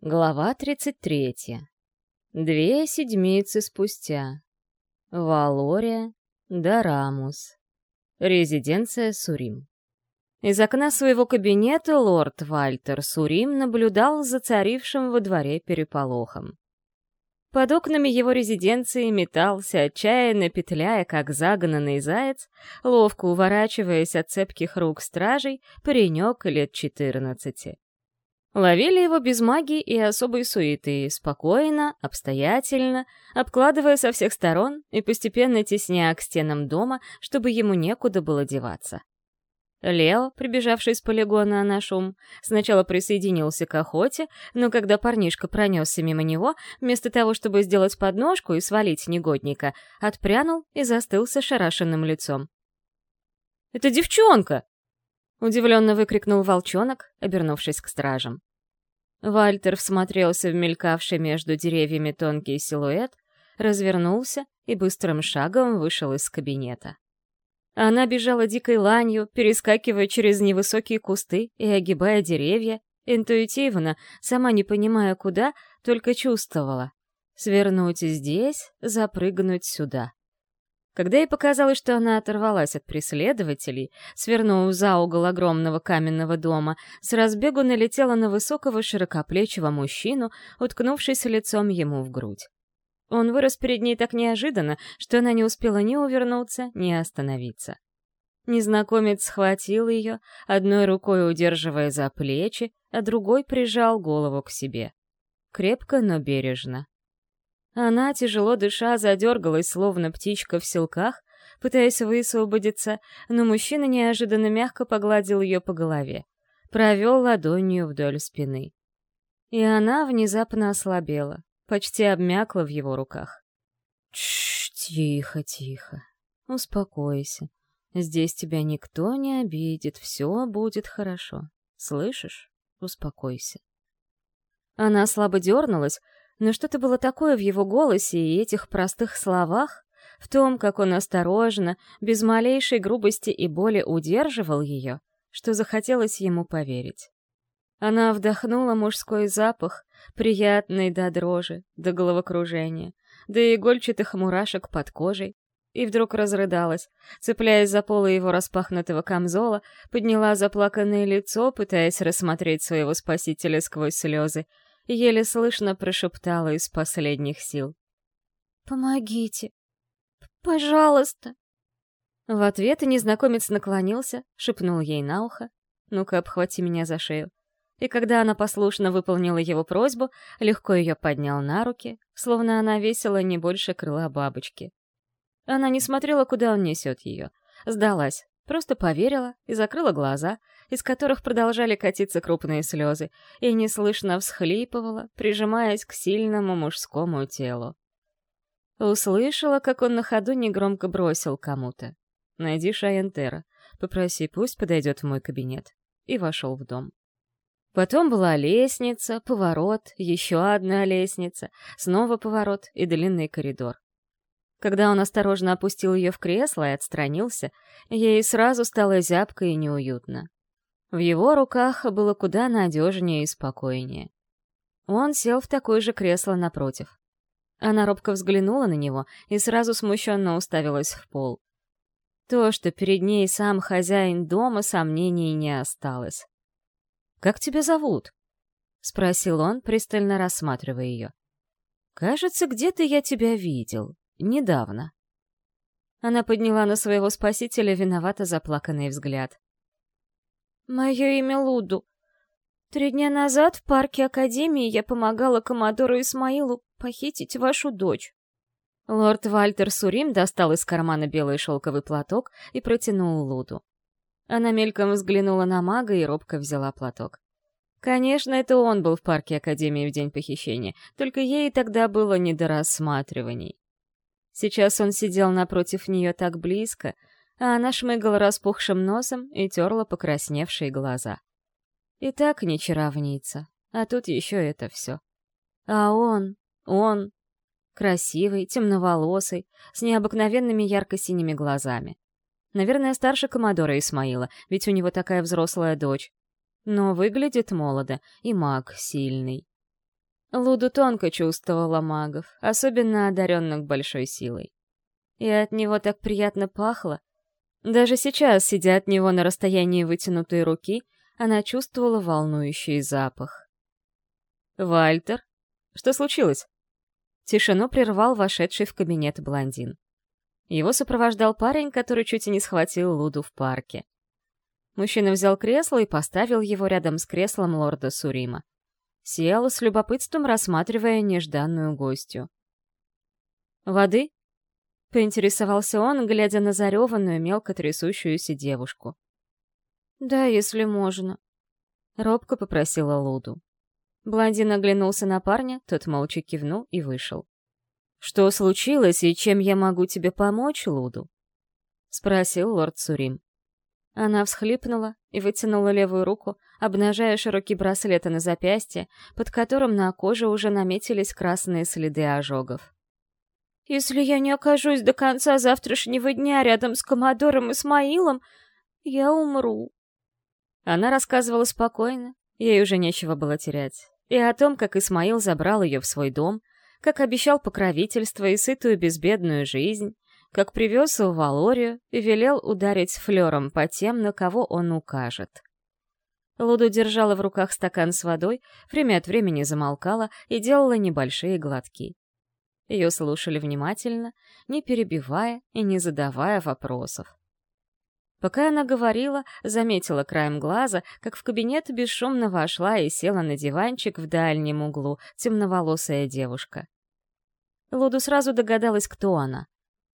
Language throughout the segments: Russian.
Глава 33. Две седмицы спустя. Валория, Дарамус. Резиденция Сурим. Из окна своего кабинета лорд Вальтер Сурим наблюдал за царившим во дворе переполохом. Под окнами его резиденции метался, отчаянно петляя, как загнанный заяц, ловко уворачиваясь от цепких рук стражей, паренек лет четырнадцати. Ловили его без магии и особой суеты, спокойно, обстоятельно, обкладывая со всех сторон и постепенно тесня к стенам дома, чтобы ему некуда было деваться. Лео, прибежавший с полигона на шум, сначала присоединился к охоте, но когда парнишка пронесся мимо него, вместо того, чтобы сделать подножку и свалить негодника, отпрянул и застыл с ошарашенным лицом. «Это девчонка!» — удивленно выкрикнул волчонок, обернувшись к стражам. Вальтер всмотрелся в мелькавший между деревьями тонкий силуэт, развернулся и быстрым шагом вышел из кабинета. Она бежала дикой ланью, перескакивая через невысокие кусты и огибая деревья, интуитивно, сама не понимая куда, только чувствовала. Свернуть здесь, запрыгнуть сюда. Когда ей показалось, что она оторвалась от преследователей, свернув за угол огромного каменного дома, с разбегу налетела на высокого широкоплечего мужчину, уткнувшись лицом ему в грудь. Он вырос перед ней так неожиданно, что она не успела ни увернуться, ни остановиться. Незнакомец схватил ее, одной рукой удерживая за плечи, а другой прижал голову к себе. Крепко, но бережно. Она, тяжело дыша, задергалась, словно птичка в селках, пытаясь высвободиться, но мужчина неожиданно мягко погладил ее по голове, провел ладонью вдоль спины. И она внезапно ослабела, почти обмякла в его руках. Чш, тихо, тихо. Успокойся. Здесь тебя никто не обидит, все будет хорошо. Слышишь? Успокойся. Она слабо дернулась, но что-то было такое в его голосе и этих простых словах, в том, как он осторожно, без малейшей грубости и боли удерживал ее, что захотелось ему поверить. Она вдохнула мужской запах, приятный до дрожи, до головокружения, до игольчатых мурашек под кожей, и вдруг разрыдалась, цепляясь за полы его распахнутого камзола, подняла заплаканное лицо, пытаясь рассмотреть своего спасителя сквозь слезы, еле слышно прошептала из последних сил. «Помогите! Пожалуйста!» В ответ незнакомец наклонился, шепнул ей на ухо. «Ну-ка, обхвати меня за шею». И когда она послушно выполнила его просьбу, легко ее поднял на руки, словно она весила не больше крыла бабочки. Она не смотрела, куда он несет ее. Сдалась, просто поверила и закрыла глаза, из которых продолжали катиться крупные слезы, и неслышно всхлипывала, прижимаясь к сильному мужскому телу. Услышала, как он на ходу негромко бросил кому-то. «Найди Шайентера, попроси, пусть подойдет в мой кабинет», и вошел в дом. Потом была лестница, поворот, еще одна лестница, снова поворот и длинный коридор. Когда он осторожно опустил ее в кресло и отстранился, ей сразу стало зябко и неуютно. В его руках было куда надежнее и спокойнее. Он сел в такое же кресло напротив. Она робко взглянула на него и сразу смущенно уставилась в пол. То, что перед ней сам хозяин дома, сомнений не осталось. «Как тебя зовут?» — спросил он, пристально рассматривая ее. «Кажется, где-то я тебя видел. Недавно». Она подняла на своего спасителя виновато заплаканный взгляд. «Мое имя Луду. Три дня назад в парке Академии я помогала Комодору Исмаилу похитить вашу дочь». Лорд Вальтер Сурим достал из кармана белый шелковый платок и протянул Луду. Она мельком взглянула на мага и робко взяла платок. Конечно, это он был в парке Академии в день похищения, только ей тогда было не до рассматриваний. Сейчас он сидел напротив нее так близко, а она шмыгала распухшим носом и терла покрасневшие глаза. И так не чаровница, а тут еще это все. А он, он, красивый, темноволосый, с необыкновенными ярко-синими глазами. Наверное, старше Комодора Исмаила, ведь у него такая взрослая дочь. Но выглядит молодо, и маг сильный. Луду тонко чувствовала магов, особенно одаренных большой силой. И от него так приятно пахло. Даже сейчас, сидя от него на расстоянии вытянутой руки, она чувствовала волнующий запах. «Вальтер, что случилось?» Тишину прервал вошедший в кабинет блондин. Его сопровождал парень, который чуть и не схватил Луду в парке. Мужчина взял кресло и поставил его рядом с креслом лорда Сурима. Сел с любопытством, рассматривая нежданную гостью. «Воды?» — поинтересовался он, глядя на зареванную, мелко трясущуюся девушку. «Да, если можно», — робко попросила Луду. Блондин оглянулся на парня, тот молча кивнул и вышел. «Что случилось и чем я могу тебе помочь, Луду?» — спросил лорд Сурим. Она всхлипнула и вытянула левую руку, обнажая широкий браслет на запястье, под которым на коже уже наметились красные следы ожогов. «Если я не окажусь до конца завтрашнего дня рядом с Комодором Исмаилом, я умру». Она рассказывала спокойно, ей уже нечего было терять и о том, как Исмаил забрал ее в свой дом, как обещал покровительство и сытую безбедную жизнь, как привез в Валорию и велел ударить флером по тем, на кого он укажет. Луду держала в руках стакан с водой, время от времени замолкала и делала небольшие глотки. Ее слушали внимательно, не перебивая и не задавая вопросов. Пока она говорила, заметила краем глаза, как в кабинет бесшумно вошла и села на диванчик в дальнем углу темноволосая девушка. Луду сразу догадалась, кто она.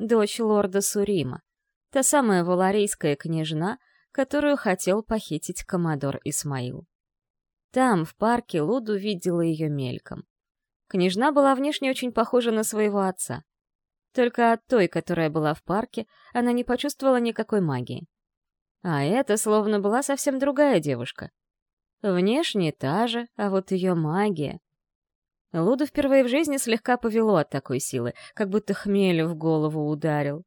Дочь лорда Сурима. Та самая валарийская княжна, которую хотел похитить коммодор Исмаил. Там, в парке, Луду видела ее мельком. Княжна была внешне очень похожа на своего отца. Только от той, которая была в парке, она не почувствовала никакой магии. А это словно была совсем другая девушка. Внешне та же, а вот ее магия. Луду впервые в жизни слегка повело от такой силы, как будто хмель в голову ударил.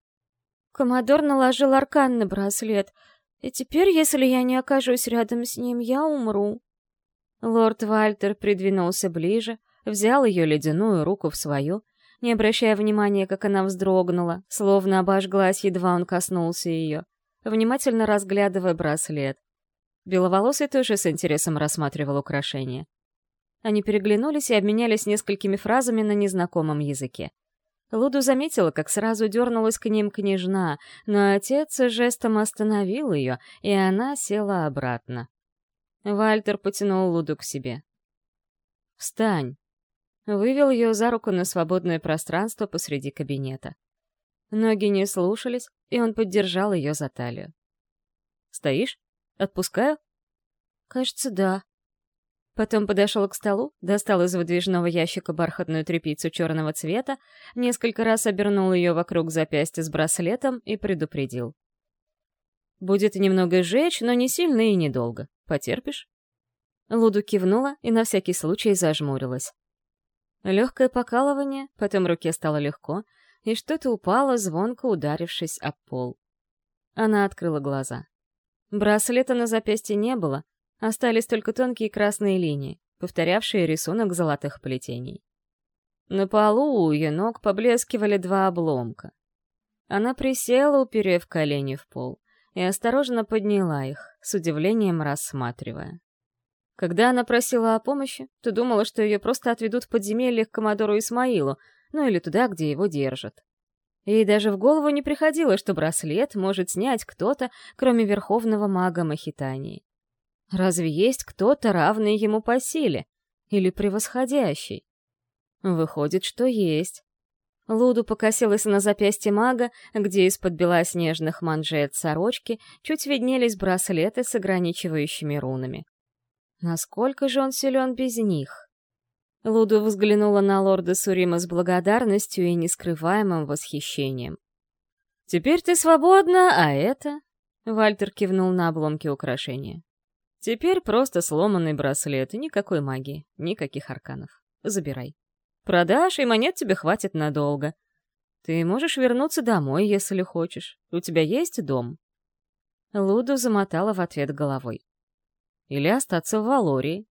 Комодор наложил аркан на браслет, и теперь, если я не окажусь рядом с ним, я умру. Лорд Вальтер придвинулся ближе, взял ее ледяную руку в свою не обращая внимания, как она вздрогнула, словно обожглась, едва он коснулся ее, внимательно разглядывая браслет. Беловолосый тоже с интересом рассматривал украшение. Они переглянулись и обменялись несколькими фразами на незнакомом языке. Луду заметила, как сразу дернулась к ним княжна, но отец жестом остановил ее, и она села обратно. Вальтер потянул Луду к себе. «Встань!» Вывел ее за руку на свободное пространство посреди кабинета. Ноги не слушались, и он поддержал ее за талию. «Стоишь? Отпускаю?» «Кажется, да». Потом подошел к столу, достал из выдвижного ящика бархатную тряпицу черного цвета, несколько раз обернул ее вокруг запястья с браслетом и предупредил. «Будет немного жечь, но не сильно и недолго. Потерпишь?» Луду кивнула и на всякий случай зажмурилась. Легкое покалывание, потом руке стало легко, и что-то упало, звонко ударившись об пол. Она открыла глаза. Браслета на запястье не было, остались только тонкие красные линии, повторявшие рисунок золотых плетений. На полу у ее ног поблескивали два обломка. Она присела, уперев колени в пол, и осторожно подняла их, с удивлением рассматривая. Когда она просила о помощи, то думала, что ее просто отведут в подземелье к Комодору Исмаилу, ну или туда, где его держат. Ей даже в голову не приходило, что браслет может снять кто-то, кроме верховного мага Махитании. Разве есть кто-то, равный ему по силе? Или превосходящий? Выходит, что есть. Луду покосилась на запястье мага, где из-под белоснежных манжет сорочки чуть виднелись браслеты с ограничивающими рунами. Насколько же он силен без них? Луду взглянула на лорда Сурима с благодарностью и нескрываемым восхищением. «Теперь ты свободна, а это...» Вальтер кивнул на обломки украшения. «Теперь просто сломанный браслет, и никакой магии, никаких арканов. Забирай. Продашь, и монет тебе хватит надолго. Ты можешь вернуться домой, если хочешь. У тебя есть дом?» Луду замотала в ответ головой. Или остаться в Валории.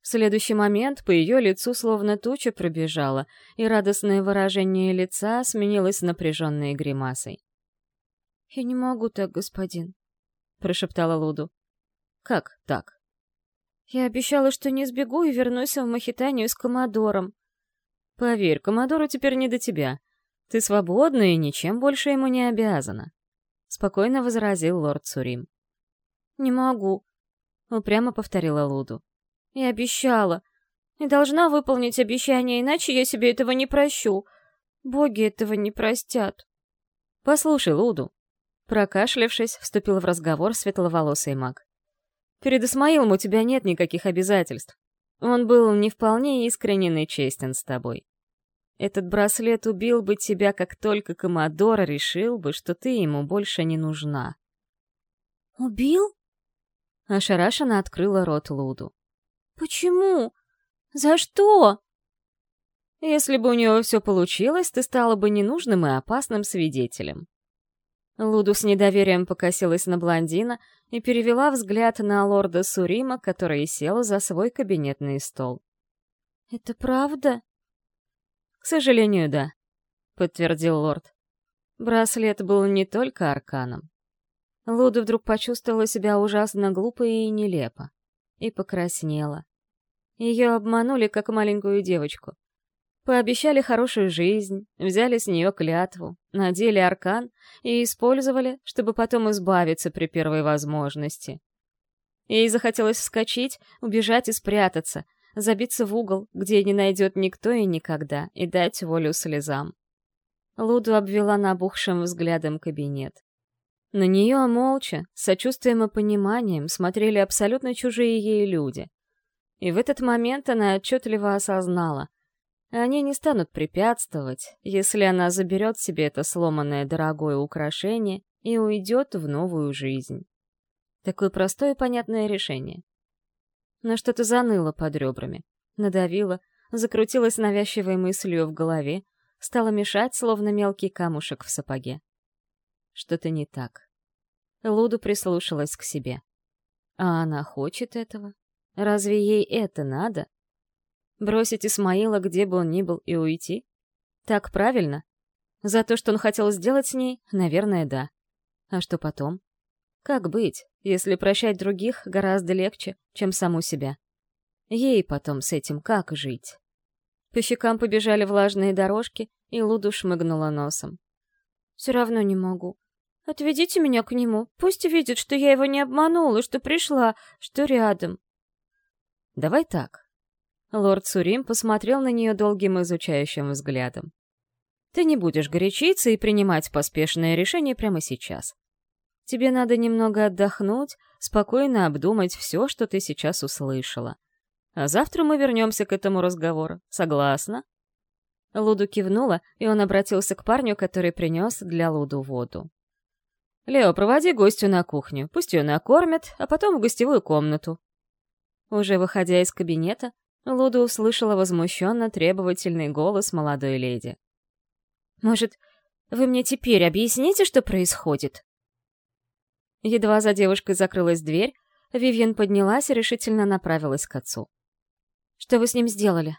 В следующий момент по ее лицу словно туча пробежала, и радостное выражение лица сменилось напряженной гримасой. «Я не могу так, господин», — прошептала Луду. «Как так?» «Я обещала, что не сбегу и вернусь в Махитанию с Комодором». «Поверь, Комодору теперь не до тебя. Ты свободна и ничем больше ему не обязана», — спокойно возразил лорд Сурим. «Не могу», — упрямо повторила Луду. Я обещала. И должна выполнить обещание, иначе я себе этого не прощу. Боги этого не простят. Послушай, Луду. Прокашлявшись, вступил в разговор светловолосый маг. Перед Исмаилом у тебя нет никаких обязательств. Он был не вполне искренен и честен с тобой. Этот браслет убил бы тебя, как только Комодор решил бы, что ты ему больше не нужна. «Убил?» Ошарашенно открыла рот Луду. «Почему? За что?» «Если бы у него все получилось, ты стала бы ненужным и опасным свидетелем». Луду с недоверием покосилась на блондина и перевела взгляд на лорда Сурима, который сел за свой кабинетный стол. «Это правда?» «К сожалению, да», — подтвердил лорд. Браслет был не только арканом. Луда вдруг почувствовала себя ужасно глупо и нелепо. И покраснела. Ее обманули, как маленькую девочку. Пообещали хорошую жизнь, взяли с нее клятву, надели аркан и использовали, чтобы потом избавиться при первой возможности. Ей захотелось вскочить, убежать и спрятаться, забиться в угол, где не найдет никто и никогда, и дать волю слезам. Луду обвела набухшим взглядом кабинет. На нее молча, с сочувствием и пониманием смотрели абсолютно чужие ей люди. И в этот момент она отчетливо осознала. Они не станут препятствовать, если она заберет себе это сломанное дорогое украшение и уйдет в новую жизнь. Такое простое и понятное решение. Но что-то заныло под ребрами, надавило, закрутилось навязчивой мыслью в голове, стало мешать, словно мелкий камушек в сапоге. Что-то не так. Луду прислушалась к себе. А она хочет этого? Разве ей это надо? Бросить Исмаила, где бы он ни был, и уйти? Так правильно? За то, что он хотел сделать с ней, наверное, да. А что потом? Как быть, если прощать других гораздо легче, чем саму себя? Ей потом с этим как жить? По щекам побежали влажные дорожки, и Луду шмыгнула носом. «Все равно не могу. Отведите меня к нему. Пусть видит, что я его не обманула, что пришла, что рядом. Давай так. Лорд Сурим посмотрел на нее долгим изучающим взглядом. Ты не будешь горячиться и принимать поспешное решение прямо сейчас. Тебе надо немного отдохнуть, спокойно обдумать все, что ты сейчас услышала. А завтра мы вернемся к этому разговору. Согласна?» Луду кивнула, и он обратился к парню, который принес для Луду воду. «Лео, проводи гостю на кухню, пусть ее накормят, а потом в гостевую комнату. Уже выходя из кабинета, Луда услышала возмущенно требовательный голос молодой леди. «Может, вы мне теперь объясните, что происходит?» Едва за девушкой закрылась дверь, Вивьен поднялась и решительно направилась к отцу. «Что вы с ним сделали?»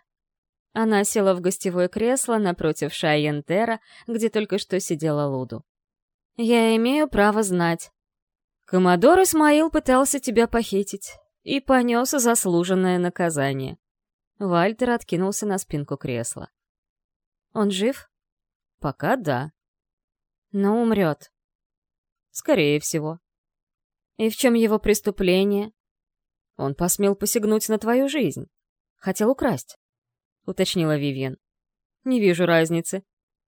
Она села в гостевое кресло напротив Шайентера, где только что сидела Луду. «Я имею право знать. Коммодор Исмаил пытался тебя похитить и понес заслуженное наказание. Вальтер откинулся на спинку кресла. «Он жив?» «Пока да». «Но умрет?» «Скорее всего». «И в чем его преступление?» «Он посмел посягнуть на твою жизнь. Хотел украсть», — уточнила Вивьен. «Не вижу разницы.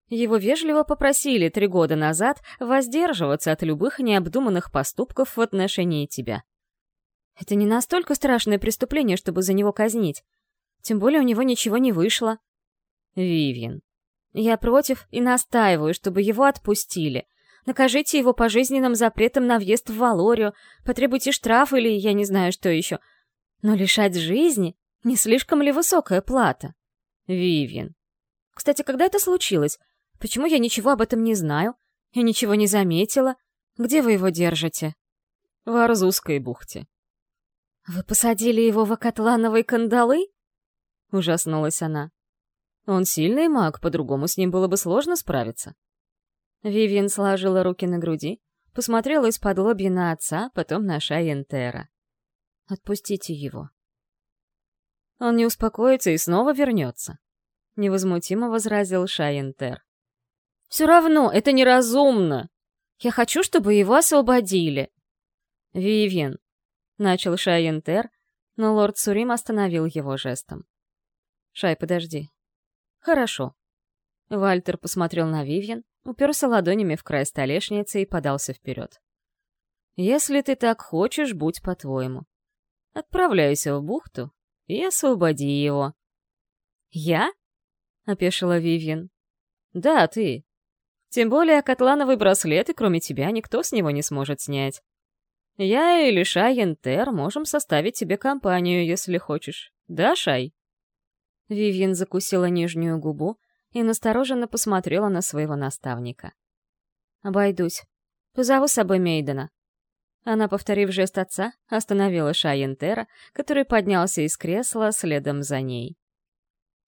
Его вежливо попросили три года назад воздерживаться от любых необдуманных поступков в отношении тебя. Это не настолько страшное преступление, чтобы за него казнить. Тем более у него ничего не вышло. Вивьен. Я против и настаиваю, чтобы его отпустили. Накажите его пожизненным запретом на въезд в Валорию, потребуйте штраф или я не знаю что еще. Но лишать жизни не слишком ли высокая плата? Вивьен. Кстати, когда это случилось? Почему я ничего об этом не знаю? Я ничего не заметила. Где вы его держите? В Арзузской бухте. «Вы посадили его в окатлановые кандалы?» — ужаснулась она. «Он сильный маг, по-другому с ним было бы сложно справиться». Вивиан сложила руки на груди, посмотрела из-под лобья на отца, потом на Шайентера. «Отпустите его». «Он не успокоится и снова вернется», — невозмутимо возразил Шайентер. «Все равно, это неразумно. Я хочу, чтобы его освободили». «Вивиан», — начал Шайентер, но лорд Сурим остановил его жестом. «Шай, подожди». «Хорошо». Вальтер посмотрел на Вивьен, уперся ладонями в край столешницы и подался вперед. «Если ты так хочешь, будь по-твоему. Отправляйся в бухту и освободи его». «Я?» — опешила Вивьен. «Да, ты. Тем более котлановый браслет, и кроме тебя никто с него не сможет снять. Я или Шай Ентер можем составить тебе компанию, если хочешь. Да, Шай?» Вивьен закусила нижнюю губу и настороженно посмотрела на своего наставника. «Обойдусь. Позову с собой Мейдена». Она, повторив жест отца, остановила Шайентера, который поднялся из кресла следом за ней.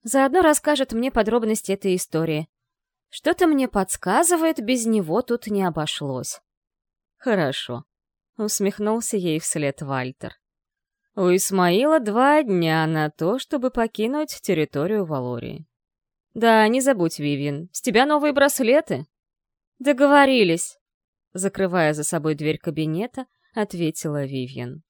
«Заодно расскажет мне подробности этой истории. Что-то мне подсказывает, без него тут не обошлось». «Хорошо», — усмехнулся ей вслед Вальтер. У Исмаила два дня на то, чтобы покинуть территорию Валории. Да, не забудь, Вивин, с тебя новые браслеты. Договорились. Закрывая за собой дверь кабинета, ответила Вивьен.